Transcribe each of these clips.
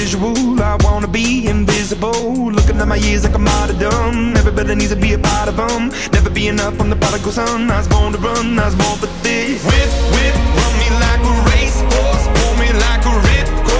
visual. I wanna be invisible. Looking at my years like a martyrdom. Everybody needs to be a part of them. Never be enough. I'm the prodigal son. I was born to run. I was born for this. Whip, whip, run me like a racehorse. Pull me like a ripcord.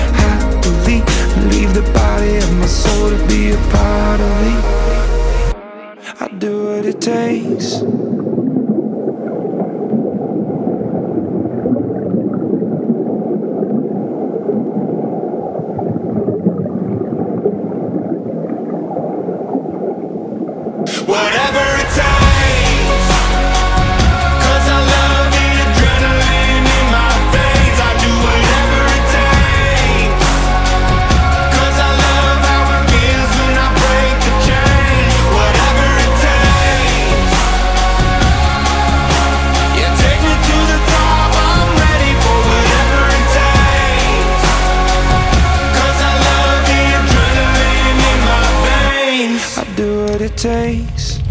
takes. Whatever it takes.